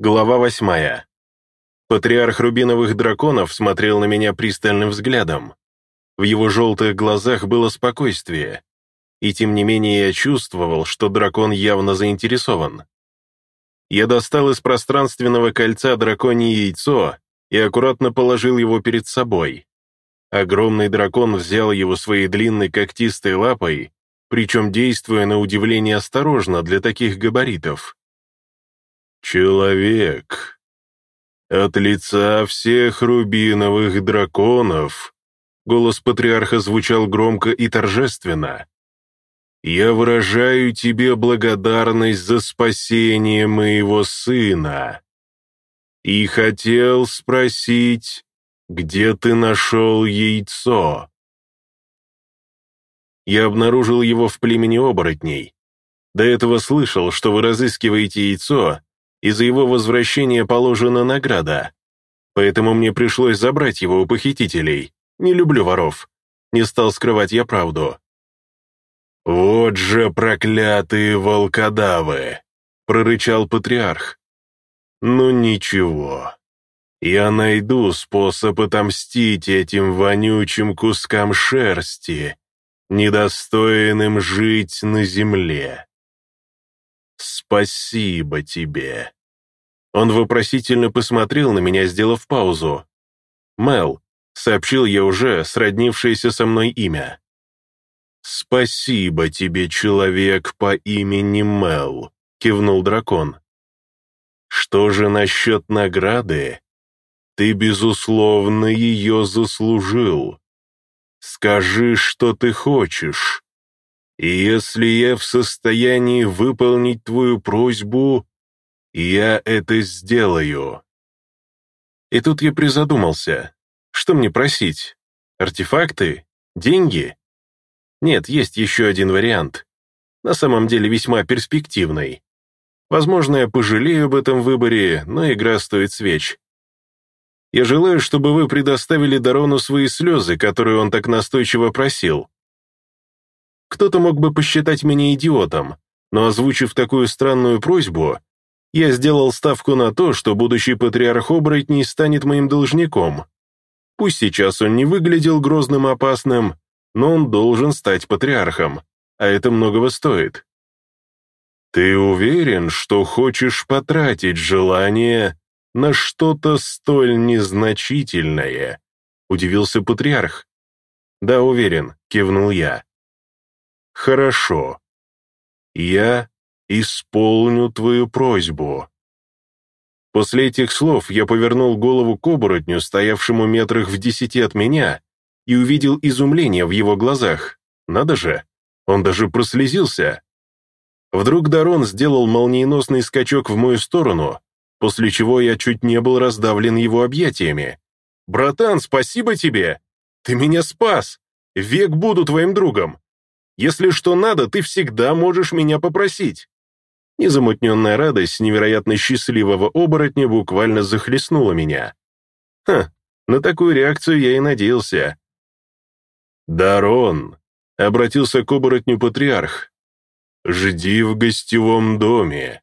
Глава восьмая. Патриарх рубиновых драконов смотрел на меня пристальным взглядом. В его желтых глазах было спокойствие. И тем не менее я чувствовал, что дракон явно заинтересован. Я достал из пространственного кольца драконье яйцо и аккуратно положил его перед собой. Огромный дракон взял его своей длинной когтистой лапой, причем действуя на удивление осторожно для таких габаритов. «Человек, от лица всех рубиновых драконов», голос патриарха звучал громко и торжественно, «я выражаю тебе благодарность за спасение моего сына. И хотел спросить, где ты нашел яйцо?» Я обнаружил его в племени оборотней. До этого слышал, что вы разыскиваете яйцо, и за его возвращение положена награда. Поэтому мне пришлось забрать его у похитителей. Не люблю воров. Не стал скрывать я правду. «Вот же проклятые волкодавы!» — прорычал патриарх. «Ну ничего, я найду способ отомстить этим вонючим кускам шерсти, недостойным жить на земле. Спасибо тебе. Он вопросительно посмотрел на меня, сделав паузу. «Мел», — сообщил я уже сроднившееся со мной имя. «Спасибо тебе, человек по имени Мел», — кивнул дракон. «Что же насчет награды? Ты, безусловно, ее заслужил. Скажи, что ты хочешь. И если я в состоянии выполнить твою просьбу, я это сделаю. И тут я призадумался. Что мне просить? Артефакты? Деньги? Нет, есть еще один вариант. На самом деле весьма перспективный. Возможно, я пожалею об этом выборе, но игра стоит свеч. Я желаю, чтобы вы предоставили Дарону свои слезы, которые он так настойчиво просил. Кто-то мог бы посчитать меня идиотом, но озвучив такую странную просьбу, я сделал ставку на то, что будущий патриарх оборотней станет моим должником. Пусть сейчас он не выглядел грозным и опасным, но он должен стать патриархом, а это многого стоит. Ты уверен, что хочешь потратить желание на что-то столь незначительное? Удивился патриарх. Да, уверен, кивнул я. Хорошо. Я исполню твою просьбу». После этих слов я повернул голову к оборотню, стоявшему метрах в десяти от меня, и увидел изумление в его глазах. Надо же, он даже прослезился. Вдруг Дарон сделал молниеносный скачок в мою сторону, после чего я чуть не был раздавлен его объятиями. «Братан, спасибо тебе! Ты меня спас! Век буду твоим другом! Если что надо, ты всегда можешь меня попросить!» Незамутненная радость невероятно счастливого оборотня буквально захлестнула меня. Ха, на такую реакцию я и надеялся. «Дарон», — обратился к оборотню патриарх, — «жди в гостевом доме.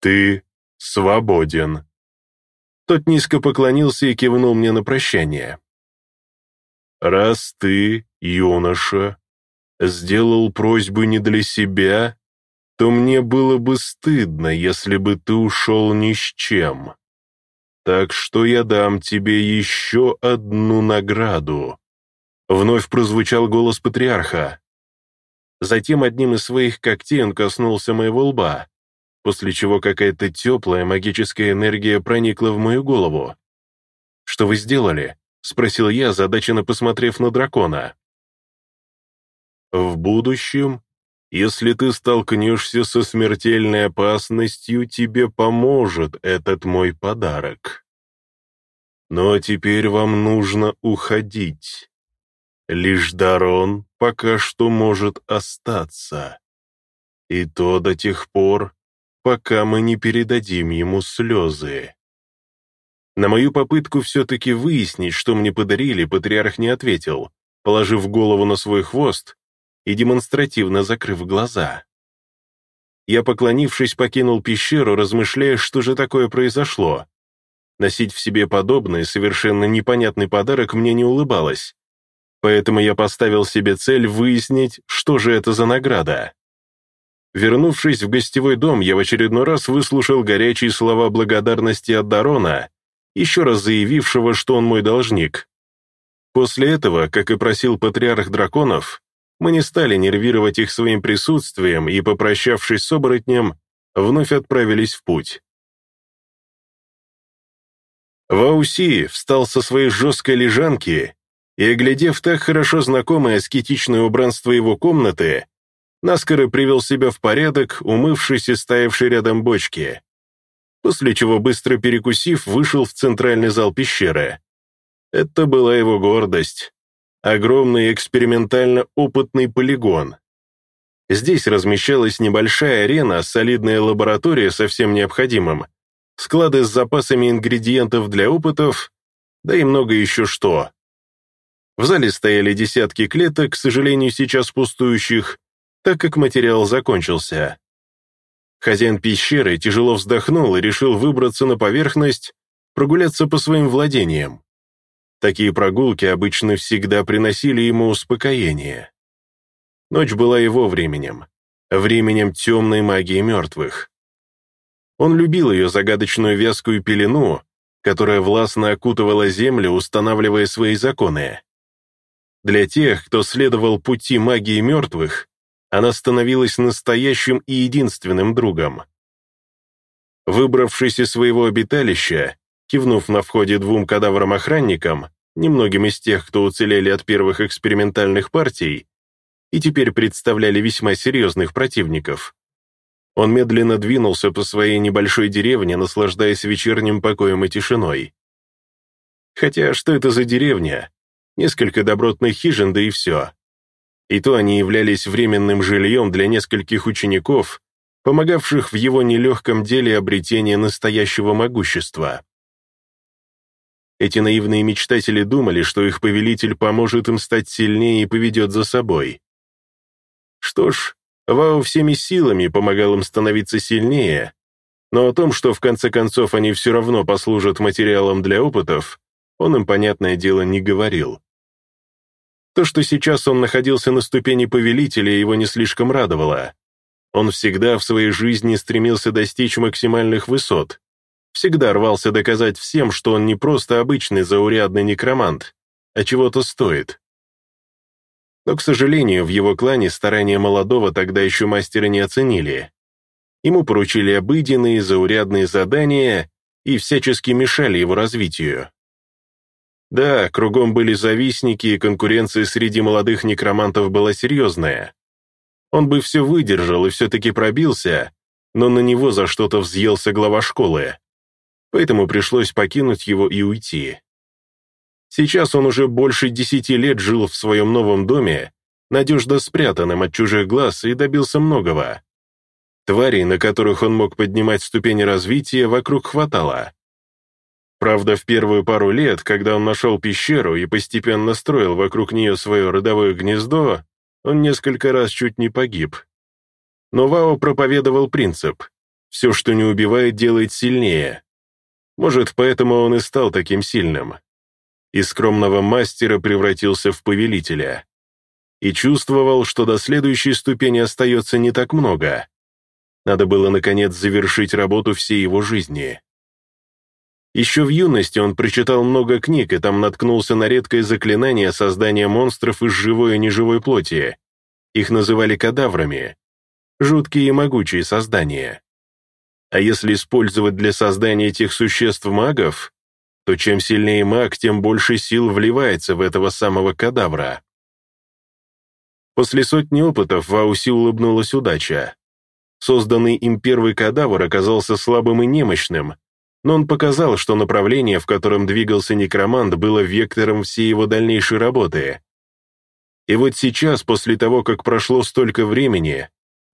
Ты свободен». Тот низко поклонился и кивнул мне на прощание. «Раз ты, юноша, сделал просьбу не для себя, то мне было бы стыдно, если бы ты ушел ни с чем. Так что я дам тебе еще одну награду». Вновь прозвучал голос патриарха. Затем одним из своих когтей он коснулся моего лба, после чего какая-то теплая магическая энергия проникла в мою голову. «Что вы сделали?» — спросил я, задаченно посмотрев на дракона. «В будущем если ты столкнешься со смертельной опасностью, тебе поможет этот мой подарок. Но теперь вам нужно уходить. Лишь Дарон пока что может остаться. И то до тех пор, пока мы не передадим ему слезы. На мою попытку все-таки выяснить, что мне подарили, патриарх не ответил, положив голову на свой хвост и демонстративно закрыв глаза. Я, поклонившись, покинул пещеру, размышляя, что же такое произошло. Носить в себе подобный, совершенно непонятный подарок мне не улыбалось. Поэтому я поставил себе цель выяснить, что же это за награда. Вернувшись в гостевой дом, я в очередной раз выслушал горячие слова благодарности от Дарона, еще раз заявившего, что он мой должник. После этого, как и просил патриарх драконов, мы не стали нервировать их своим присутствием и, попрощавшись с оборотнем, вновь отправились в путь. Вауси встал со своей жесткой лежанки и, оглядев так хорошо знакомое аскетичное убранство его комнаты, наскоро привел себя в порядок, умывшись и стоявший рядом бочки, после чего, быстро перекусив, вышел в центральный зал пещеры. Это была его гордость. Огромный экспериментально-опытный полигон. Здесь размещалась небольшая арена, солидная лаборатория со всем необходимым, склады с запасами ингредиентов для опытов, да и много еще что. В зале стояли десятки клеток, к сожалению, сейчас пустующих, так как материал закончился. Хозяин пещеры тяжело вздохнул и решил выбраться на поверхность, прогуляться по своим владениям. Такие прогулки обычно всегда приносили ему успокоение. Ночь была его временем, временем темной магии мертвых. Он любил ее загадочную вязкую пелену, которая властно окутывала землю, устанавливая свои законы. Для тех, кто следовал пути магии мертвых, она становилась настоящим и единственным другом. Выбравшись из своего обиталища, Кивнув на входе двум кадаврам-охранникам, немногим из тех, кто уцелели от первых экспериментальных партий, и теперь представляли весьма серьезных противников, он медленно двинулся по своей небольшой деревне, наслаждаясь вечерним покоем и тишиной. Хотя что это за деревня? Несколько добротных хижин, да и все. И то они являлись временным жильем для нескольких учеников, помогавших в его нелегком деле обретения настоящего могущества. Эти наивные мечтатели думали, что их повелитель поможет им стать сильнее и поведет за собой. Что ж, Вау всеми силами помогал им становиться сильнее, но о том, что в конце концов они все равно послужат материалом для опытов, он им, понятное дело, не говорил. То, что сейчас он находился на ступени повелителя, его не слишком радовало. Он всегда в своей жизни стремился достичь максимальных высот, всегда рвался доказать всем, что он не просто обычный заурядный некромант, а чего-то стоит. Но, к сожалению, в его клане старания молодого тогда еще мастера не оценили. Ему поручили обыденные, заурядные задания и всячески мешали его развитию. Да, кругом были завистники, и конкуренция среди молодых некромантов была серьезная. Он бы все выдержал и все-таки пробился, но на него за что-то взъелся глава школы поэтому пришлось покинуть его и уйти. Сейчас он уже больше десяти лет жил в своем новом доме, надежно спрятанным от чужих глаз и добился многого. Тварей, на которых он мог поднимать ступени развития, вокруг хватало. Правда, в первую пару лет, когда он нашел пещеру и постепенно строил вокруг нее свое родовое гнездо, он несколько раз чуть не погиб. Но Вао проповедовал принцип «все, что не убивает, делает сильнее», может, поэтому он и стал таким сильным. Из скромного мастера превратился в повелителя. И чувствовал, что до следующей ступени остается не так много. Надо было, наконец, завершить работу всей его жизни. Еще в юности он прочитал много книг и там наткнулся на редкое заклинание создания монстров из живой и неживой плоти. Их называли кадаврами. Жуткие и могучие создания. А если использовать для создания этих существ магов, то чем сильнее маг, тем больше сил вливается в этого самого кадавра. После сотни опытов Вауси улыбнулась удача. Созданный им первый кадавр оказался слабым и немощным, но он показал, что направление, в котором двигался некромант, было вектором всей его дальнейшей работы. И вот сейчас, после того, как прошло столько времени,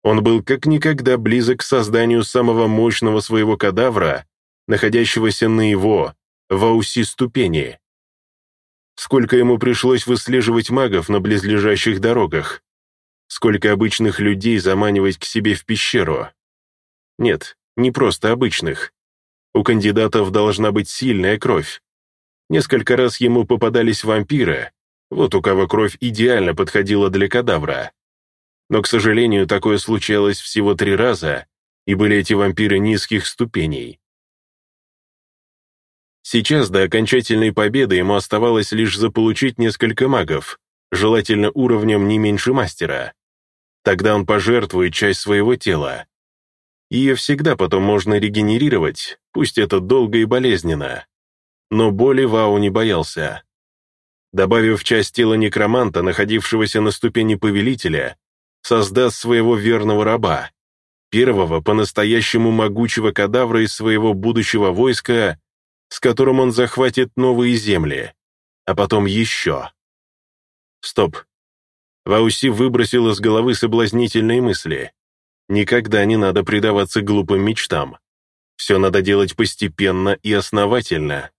он был как никогда близок к созданию самого мощного своего кадавра, находящегося на его, в ауси ступени. Сколько ему пришлось выслеживать магов на близлежащих дорогах, сколько обычных людей заманивать к себе в пещеру, Нет, не просто обычных. У кандидатов должна быть сильная кровь. Несколько раз ему попадались вампиры, вот у кого кровь идеально подходила для кадавра. Но, к сожалению, такое случалось всего три раза, и были эти вампиры низких ступеней. Сейчас до окончательной победы ему оставалось лишь заполучить несколько магов, желательно уровнем не меньше мастера. Тогда он пожертвует часть своего тела. Ее всегда потом можно регенерировать, пусть это долго и болезненно. Но боли Вау не боялся. Добавив часть тела некроманта, находившегося на ступени повелителя, создаст своего верного раба, первого по-настоящему могучего кадавра из своего будущего войска, с которым он захватит новые земли, а потом еще. Стоп. Вауси выбросил из головы соблазнительные мысли. Никогда не надо предаваться глупым мечтам. Все надо делать постепенно и основательно.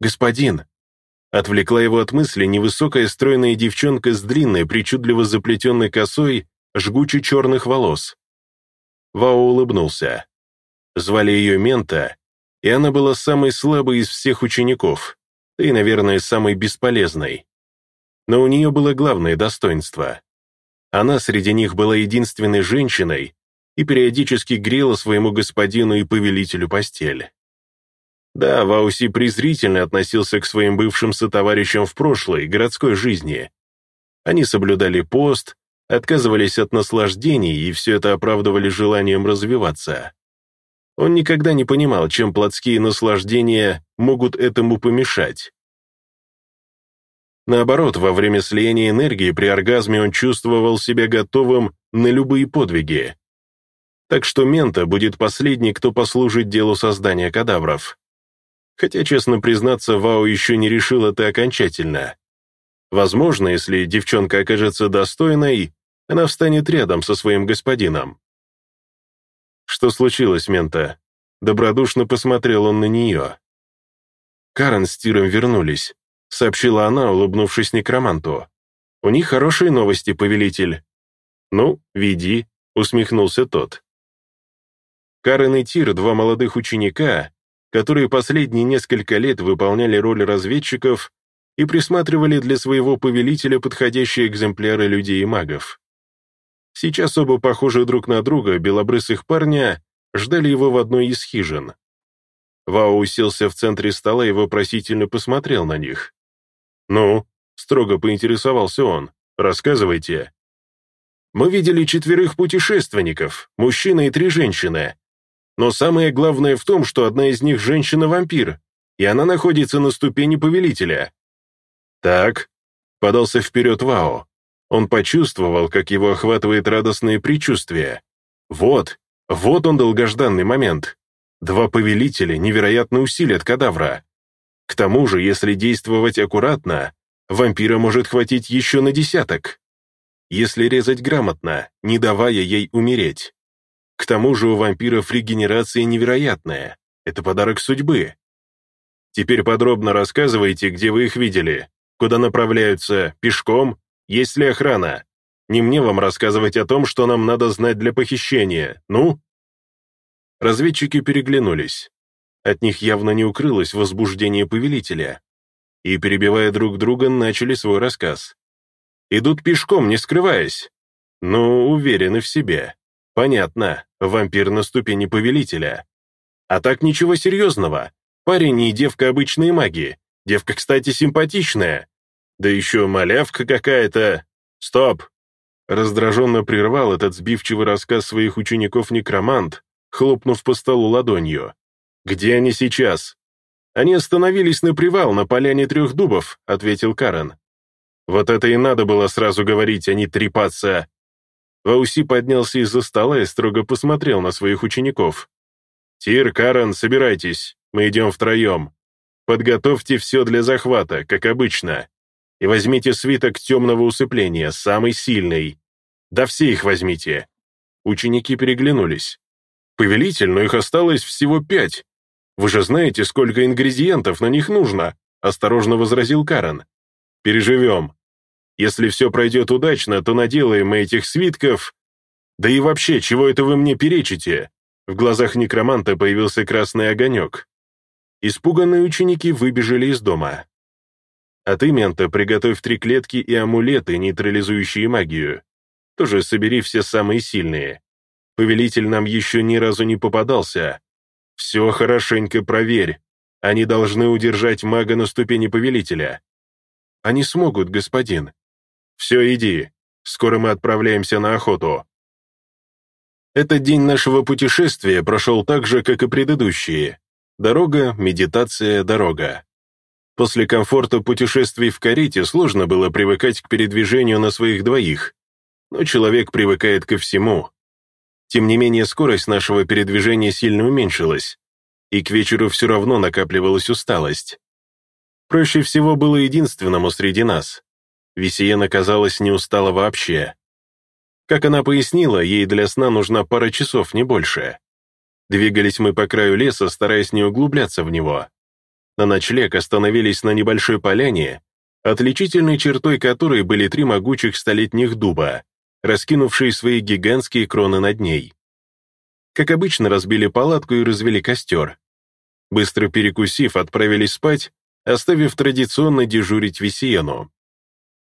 «Господин!» Отвлекла его от мысли невысокая стройная девчонка с длинной, причудливо заплетенной косой, жгуче черных волос. Вао улыбнулся. Звали ее Мента, и она была самой слабой из всех учеников, и, наверное, самой бесполезной. Но у нее было главное достоинство. Она среди них была единственной женщиной и периодически грела своему господину и повелителю постель. Да, Вауси презрительно относился к своим бывшим сотоварищам в прошлой, городской жизни. Они соблюдали пост, отказывались от наслаждений и все это оправдывали желанием развиваться. Он никогда не понимал, чем плотские наслаждения могут этому помешать. Наоборот, во время слияния энергии при оргазме он чувствовал себя готовым на любые подвиги. Так что Мента будет последний, кто послужит делу создания кадавров. Хотя, честно признаться, Вао еще не решил это окончательно. Возможно, если девчонка окажется достойной, она встанет рядом со своим господином. «Что случилось, Мента?» Добродушно посмотрел он на нее. Карен с Тиром вернулись. — сообщила она, улыбнувшись некроманту. «У них хорошие новости, повелитель». «Ну, веди», — усмехнулся тот. Карен и Тир — два молодых ученика, которые последние несколько лет выполняли роль разведчиков и присматривали для своего повелителя подходящие экземпляры людей и магов. Сейчас оба похожи друг на друга, белобрысых парня, ждали его в одной из хижин. Вао уселся в центре стола и вопросительно посмотрел на них. «Ну?» — строго поинтересовался он. «Рассказывайте». «Мы видели четверых путешественников, мужчина и три женщины. Но самое главное в том, что одна из них женщина-вампир, и она находится на ступени повелителя». «Так», — подался вперед Вао. Он почувствовал, как его охватывает радостное предчувствие. «Вот, вот он долгожданный момент. Два повелителя невероятно усилят кадавра. К тому же, если действовать аккуратно, вампира может хватить еще на десяток. Если резать грамотно, не давая ей умереть. К тому же у вампиров регенерация невероятная. Это подарок судьбы. Теперь подробно рассказывайте, где вы их видели, куда направляются, пешком, есть ли охрана. Не мне вам рассказывать о том, что нам надо знать для похищения, ну?» Разведчики переглянулись. От них явно не укрылось возбуждение повелителя. И, перебивая друг друга, начали свой рассказ. Идут пешком, не скрываясь. Ну, уверены в себе. Понятно, вампир на ступени повелителя. А так ничего серьезного. Парень и девка обычные маги. Девка, кстати, симпатичная. Да еще малявка какая-то. Стоп! Раздраженно прервал этот сбивчивый рассказ своих учеников некромант, хлопнув по столу ладонью. «Где они сейчас?» «Они остановились на привал на поляне трех дубов», — ответил Карен. «Вот это и надо было сразу говорить, а не трепаться». Вауси поднялся из-за стола и строго посмотрел на своих учеников. «Тир, Карен, собирайтесь, мы идем втроем. Подготовьте все для захвата, как обычно. И возьмите свиток темного усыпления, самый сильный. Да все их возьмите». Ученики переглянулись. «Повелитель, но их осталось всего пять. Вы же знаете, сколько ингредиентов на них нужно», — осторожно возразил Карен. «Переживем. Если все пройдет удачно, то наделаем мы этих свитков. Да и вообще, чего это вы мне перечите? В глазах некроманта появился красный огонек. Испуганные ученики выбежали из дома. А ты, Мента, приготовь три клетки и амулеты, нейтрализующие магию. Тоже собери все самые сильные. Повелитель нам еще ни разу не попадался. Все хорошенько проверь. Они должны удержать мага на ступени повелителя. Они смогут, господин. Все, иди. Скоро мы отправляемся на охоту. Этот день нашего путешествия прошел так же, как и предыдущие. Дорога, медитация, дорога. После комфорта путешествий в карете сложно было привыкать к передвижению на своих двоих, но человек привыкает ко всему. Тем не менее, скорость нашего передвижения сильно уменьшилась, и к вечеру все равно накапливалась усталость. Проще всего было единственному среди нас. Висиена, казалось, не устала вообще. Как она пояснила, ей для сна нужна пара часов, не больше. Двигались мы по краю леса, стараясь не углубляться в него. На ночлег остановились на небольшой поляне, отличительной чертой которой были три могучих столетних дуба, раскинувшие свои гигантские кроны над ней. Как обычно, разбили палатку и развели костер. Быстро перекусив, отправились спать, оставив традиционно дежурить Весиену.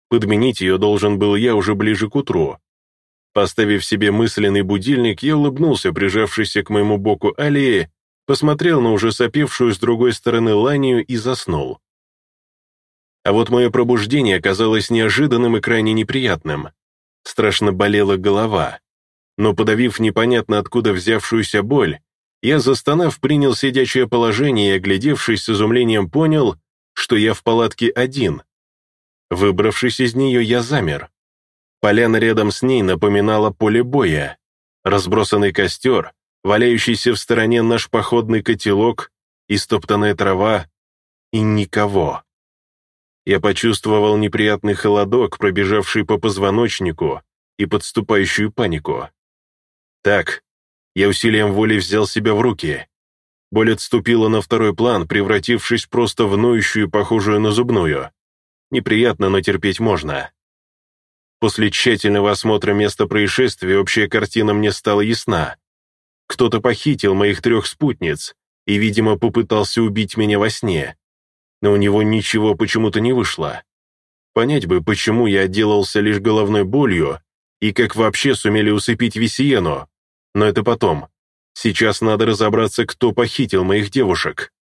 Подменить ее должен был я уже ближе к утру, Поставив себе мысленный будильник, я улыбнулся, прижавшийся к моему боку Алии, посмотрел на уже сопевшую с другой стороны Ланию и заснул. А вот мое пробуждение оказалось неожиданным и крайне неприятным. Страшно болела голова. Но подавив непонятно откуда взявшуюся боль, я, застонав, принял сидячее положение и, оглядевшись с изумлением, понял, что я в палатке один. Выбравшись из нее, я замер. Поляна рядом с ней напоминала поле боя. Разбросанный костер, валяющийся в стороне наш походный котелок, истоптанная трава и никого. Я почувствовал неприятный холодок, пробежавший по позвоночнику, и подступающую панику. Так, я усилием воли взял себя в руки. Боль отступила на второй план, превратившись просто в ноющую, похожую на зубную. Неприятно, но терпеть можно. После тщательного осмотра места происшествия общая картина мне стала ясна. Кто-то похитил моих трех спутниц и, видимо, попытался убить меня во сне. Но у него ничего почему-то не вышло. Понять бы, почему я отделался лишь головной болью и как вообще сумели усыпить Висиену. Но это потом. Сейчас надо разобраться, кто похитил моих девушек.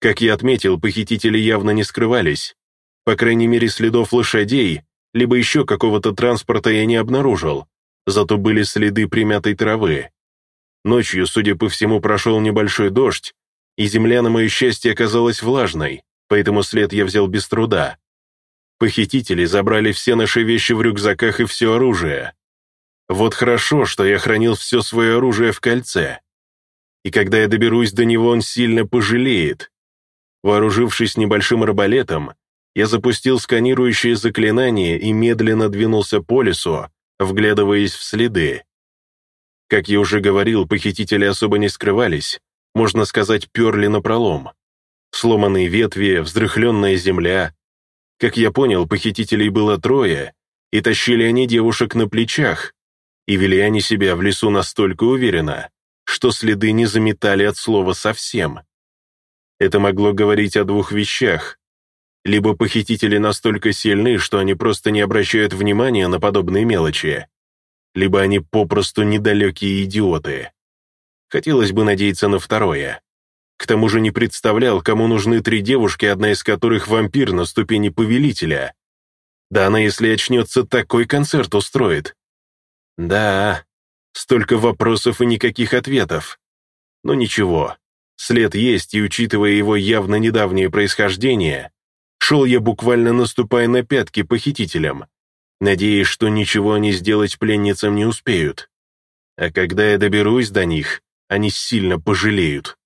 Как я отметил, похитители явно не скрывались. По крайней мере, следов лошадей либо еще какого-то транспорта я не обнаружил, зато были следы примятой травы. Ночью, судя по всему, прошел небольшой дождь, и земля, на мое счастье, оказалась влажной, поэтому след я взял без труда. Похитители забрали все наши вещи в рюкзаках и все оружие. Вот хорошо, что я хранил все свое оружие в кольце. И когда я доберусь до него, он сильно пожалеет. Вооружившись небольшим арбалетом, я запустил сканирующее заклинание и медленно двинулся по лесу, вглядываясь в следы. Как я уже говорил, похитители особо не скрывались, можно сказать, перли напролом. Сломанные ветви, вздрыхленная земля. Как я понял, похитителей было трое, и тащили они девушек на плечах, и вели они себя в лесу настолько уверенно, что следы не заметали от слова совсем. Это могло говорить о двух вещах. Либо похитители настолько сильны, что они просто не обращают внимания на подобные мелочи, либо они попросту недалекие идиоты. Хотелось бы надеяться на второе. К тому же не представлял, кому нужны три девушки, одна из которых вампир на ступени повелителя. Да она, если очнется, такой концерт устроит. Да, столько вопросов и никаких ответов. Но ничего, след есть, и учитывая его явно недавнее происхождение, Шел я буквально наступая на пятки похитителям, надеясь, что ничего они сделать пленницам не успеют. А когда я доберусь до них, они сильно пожалеют.